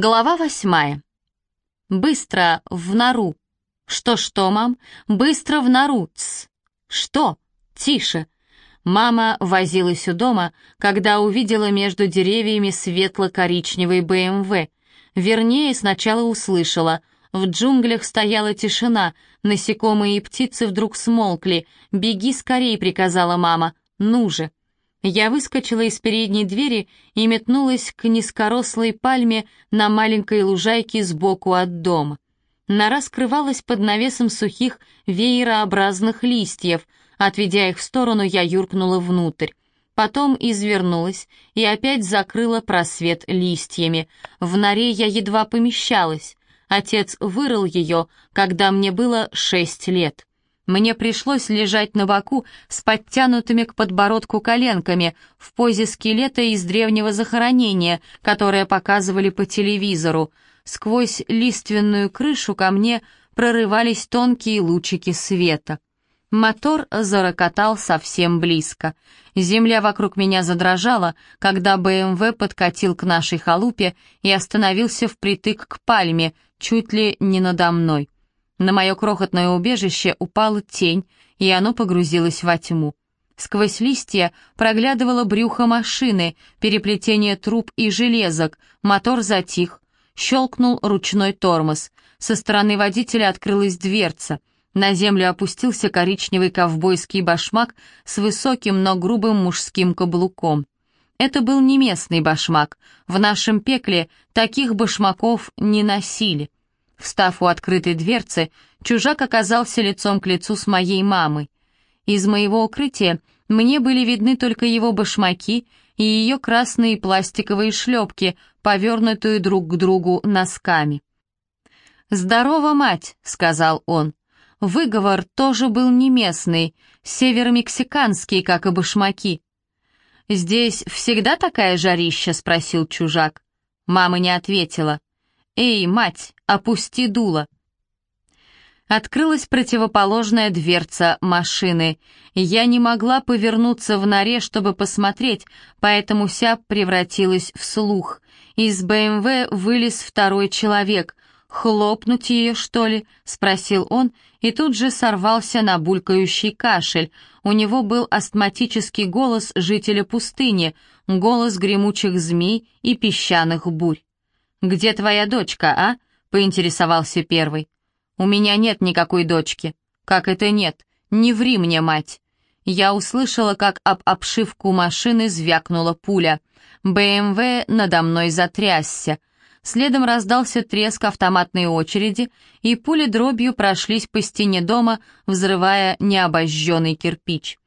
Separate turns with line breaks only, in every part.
Глава восьмая. Быстро в нору. Что-что, мам? Быстро в нору. Тс. Что? Тише. Мама возилась у дома, когда увидела между деревьями светло-коричневый БМВ. Вернее, сначала услышала. В джунглях стояла тишина, насекомые и птицы вдруг смолкли. «Беги скорей», — приказала мама. «Ну же». Я выскочила из передней двери и метнулась к низкорослой пальме на маленькой лужайке сбоку от дома. Нора скрывалась под навесом сухих веерообразных листьев. Отведя их в сторону, я юркнула внутрь. Потом извернулась и опять закрыла просвет листьями. В норе я едва помещалась. Отец вырыл ее, когда мне было шесть лет. Мне пришлось лежать на боку с подтянутыми к подбородку коленками в позе скелета из древнего захоронения, которое показывали по телевизору. Сквозь лиственную крышу ко мне прорывались тонкие лучики света. Мотор зарокотал совсем близко. Земля вокруг меня задрожала, когда БМВ подкатил к нашей халупе и остановился впритык к пальме, чуть ли не надо мной. На мое крохотное убежище упала тень, и оно погрузилось во тьму. Сквозь листья проглядывало брюхо машины, переплетение труб и железок, мотор затих, щелкнул ручной тормоз. Со стороны водителя открылась дверца. На землю опустился коричневый ковбойский башмак с высоким, но грубым мужским каблуком. Это был не местный башмак. В нашем пекле таких башмаков не носили. Встав у открытой дверцы, чужак оказался лицом к лицу с моей мамой. Из моего укрытия мне были видны только его башмаки и ее красные пластиковые шлепки, повернутые друг к другу носками. «Здорово, мать», — сказал он. Выговор тоже был не местный, северомексиканский, как и башмаки. «Здесь всегда такая жарища?» — спросил чужак. Мама не ответила. «Эй, мать, опусти дуло!» Открылась противоположная дверца машины. Я не могла повернуться в норе, чтобы посмотреть, поэтому вся превратилась в слух. Из БМВ вылез второй человек. «Хлопнуть ее, что ли?» — спросил он, и тут же сорвался на булькающий кашель. У него был астматический голос жителя пустыни, голос гремучих змей и песчаных бурь. «Где твоя дочка, а?» — поинтересовался первый. «У меня нет никакой дочки». «Как это нет? Не ври мне, мать!» Я услышала, как об обшивку машины звякнула пуля. БМВ надо мной затрясся. Следом раздался треск автоматной очереди, и пули дробью прошлись по стене дома, взрывая необожженный кирпич.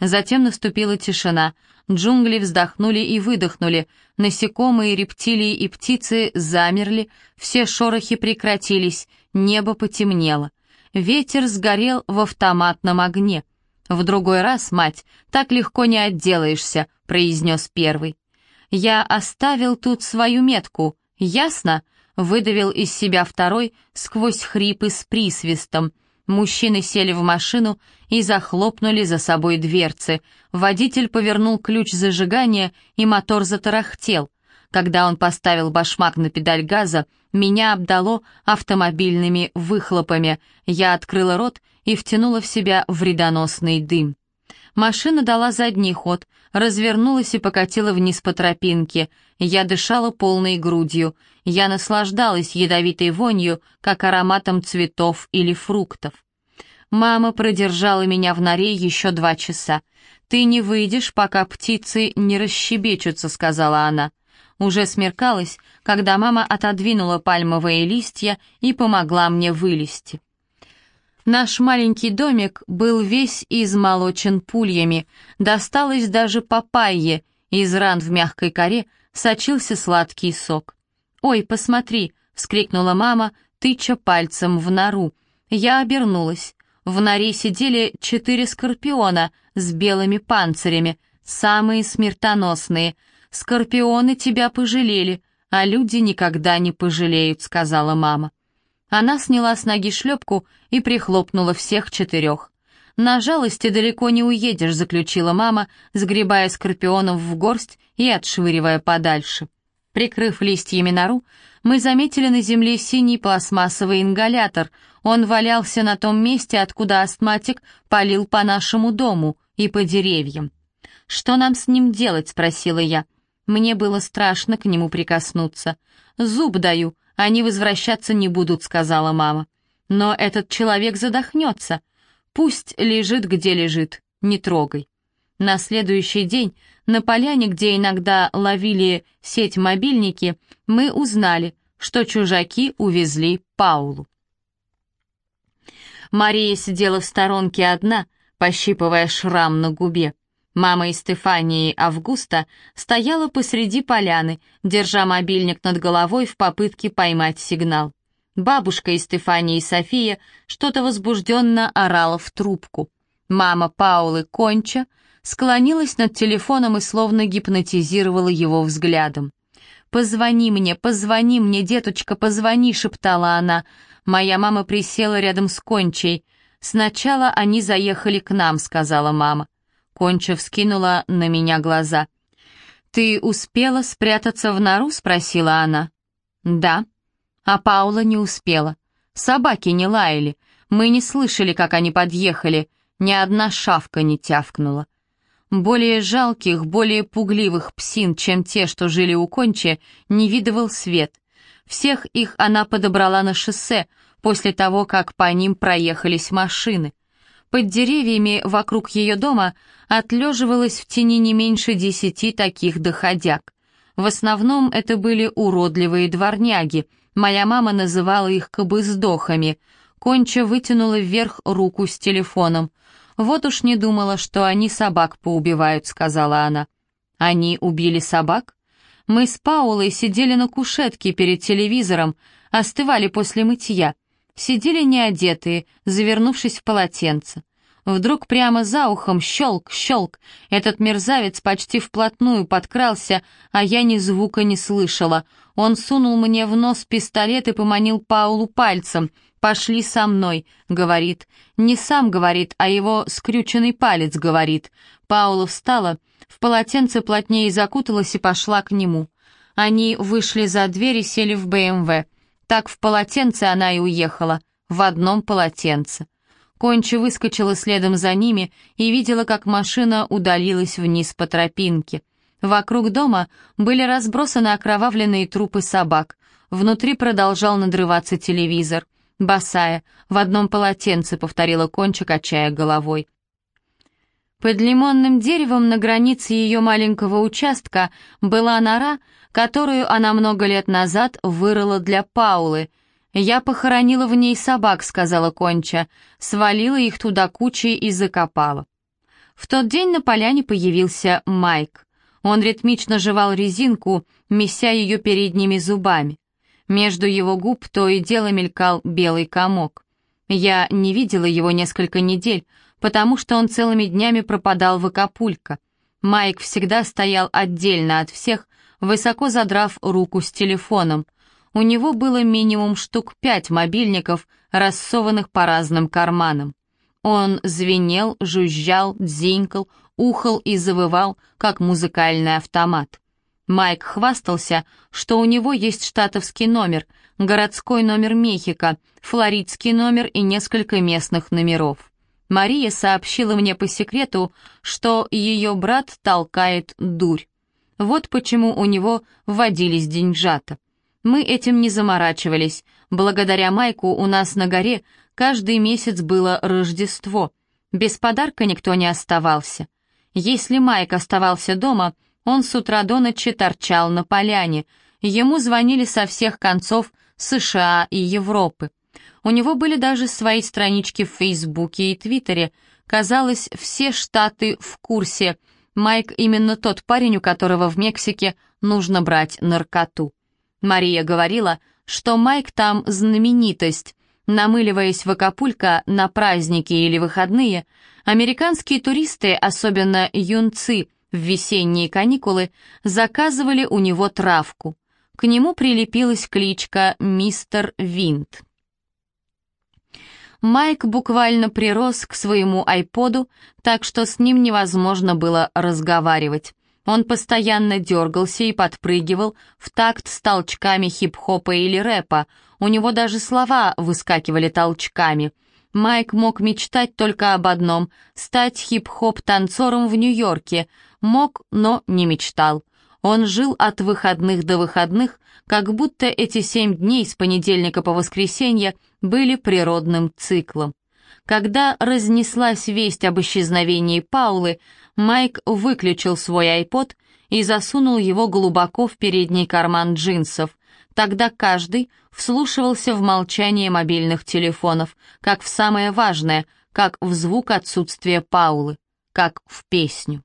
Затем наступила тишина. Джунгли вздохнули и выдохнули. Насекомые, рептилии и птицы замерли, все шорохи прекратились, небо потемнело. Ветер сгорел в автоматном огне. «В другой раз, мать, так легко не отделаешься», — произнес первый. «Я оставил тут свою метку, ясно?» — выдавил из себя второй сквозь хрипы с присвистом. Мужчины сели в машину и захлопнули за собой дверцы. Водитель повернул ключ зажигания, и мотор затарахтел. Когда он поставил башмак на педаль газа, меня обдало автомобильными выхлопами. Я открыла рот и втянула в себя вредоносный дым. Машина дала задний ход, развернулась и покатила вниз по тропинке. Я дышала полной грудью. Я наслаждалась ядовитой вонью, как ароматом цветов или фруктов. Мама продержала меня в норе еще два часа. «Ты не выйдешь, пока птицы не расщебечутся», — сказала она. Уже смеркалось, когда мама отодвинула пальмовые листья и помогла мне вылезти. Наш маленький домик был весь измолочен пульями, досталось даже папайе, из ран в мягкой коре сочился сладкий сок. «Ой, посмотри!» — вскрикнула мама, тыча пальцем в нору. Я обернулась. В норе сидели четыре скорпиона с белыми панцирями, самые смертоносные. «Скорпионы тебя пожалели, а люди никогда не пожалеют», — сказала мама. Она сняла с ноги шлепку и прихлопнула всех четырех. «На жалости далеко не уедешь», — заключила мама, сгребая скорпионов в горсть и отшвыривая подальше. Прикрыв листьями нору, мы заметили на земле синий пластмассовый ингалятор. Он валялся на том месте, откуда астматик палил по нашему дому и по деревьям. «Что нам с ним делать?» — спросила я. Мне было страшно к нему прикоснуться. «Зуб даю, они возвращаться не будут», — сказала мама. «Но этот человек задохнется. Пусть лежит, где лежит, не трогай». На следующий день на поляне, где иногда ловили сеть мобильники, мы узнали, что чужаки увезли Паулу. Мария сидела в сторонке одна, пощипывая шрам на губе. Мама и Стефания Августа стояла посреди поляны, держа мобильник над головой в попытке поймать сигнал. Бабушка и Стефания и София что-то возбужденно орала в трубку. Мама Паулы Конча склонилась над телефоном и словно гипнотизировала его взглядом. «Позвони мне, позвони мне, деточка, позвони», — шептала она. Моя мама присела рядом с Кончей. «Сначала они заехали к нам», — сказала мама. Конча вскинула на меня глаза. «Ты успела спрятаться в нору?» — спросила она. «Да». А Паула не успела. Собаки не лаяли. Мы не слышали, как они подъехали. Ни одна шавка не тявкнула. Более жалких, более пугливых псин, чем те, что жили у Кончи, не видывал свет. Всех их она подобрала на шоссе, после того, как по ним проехались машины. Под деревьями вокруг ее дома отлеживалось в тени не меньше десяти таких доходяг. В основном это были уродливые дворняги, моя мама называла их кобыздохами. Конча вытянула вверх руку с телефоном. «Вот уж не думала, что они собак поубивают», — сказала она. «Они убили собак?» Мы с Паулой сидели на кушетке перед телевизором, остывали после мытья. Сидели неодетые, завернувшись в полотенце. Вдруг прямо за ухом щелк, щелк. Этот мерзавец почти вплотную подкрался, а я ни звука не слышала. Он сунул мне в нос пистолет и поманил Паулу пальцем. «Пошли со мной», — говорит. Не сам говорит, а его скрюченный палец говорит. Паула встала, в полотенце плотнее закуталась и пошла к нему. Они вышли за дверь и сели в БМВ. Так в полотенце она и уехала, в одном полотенце. Конча выскочила следом за ними и видела, как машина удалилась вниз по тропинке. Вокруг дома были разбросаны окровавленные трупы собак. Внутри продолжал надрываться телевизор. «Босая, в одном полотенце», — повторила Конча, качая головой. Под лимонным деревом на границе ее маленького участка была нора, которую она много лет назад вырыла для Паулы. «Я похоронила в ней собак», — сказала Конча, свалила их туда кучей и закопала. В тот день на поляне появился Майк. Он ритмично жевал резинку, меся ее передними зубами. Между его губ то и дело мелькал белый комок. Я не видела его несколько недель, потому что он целыми днями пропадал в Акапулько. Майк всегда стоял отдельно от всех, высоко задрав руку с телефоном. У него было минимум штук пять мобильников, рассованных по разным карманам. Он звенел, жужжал, дзинькал, ухал и завывал, как музыкальный автомат. Майк хвастался, что у него есть штатовский номер, городской номер Мехико, флоридский номер и несколько местных номеров. Мария сообщила мне по секрету, что ее брат толкает дурь. Вот почему у него водились деньжата. Мы этим не заморачивались. Благодаря Майку у нас на горе каждый месяц было Рождество. Без подарка никто не оставался. Если Майк оставался дома, он с утра до ночи торчал на поляне. Ему звонили со всех концов США и Европы. У него были даже свои странички в Фейсбуке и Твиттере. Казалось, все штаты в курсе — Майк именно тот парень, у которого в Мексике нужно брать наркоту. Мария говорила, что Майк там знаменитость. Намыливаясь в Акапулько на праздники или выходные, американские туристы, особенно юнцы в весенние каникулы, заказывали у него травку. К нему прилепилась кличка «Мистер Винт». Майк буквально прирос к своему айподу, так что с ним невозможно было разговаривать. Он постоянно дергался и подпрыгивал в такт с толчками хип-хопа или рэпа. У него даже слова выскакивали толчками. Майк мог мечтать только об одном — стать хип-хоп-танцором в Нью-Йорке. Мог, но не мечтал. Он жил от выходных до выходных, как будто эти семь дней с понедельника по воскресенье были природным циклом. Когда разнеслась весть об исчезновении Паулы, Майк выключил свой айпод и засунул его глубоко в передний карман джинсов. Тогда каждый вслушивался в молчание мобильных телефонов, как в самое важное, как в звук отсутствия Паулы, как в песню.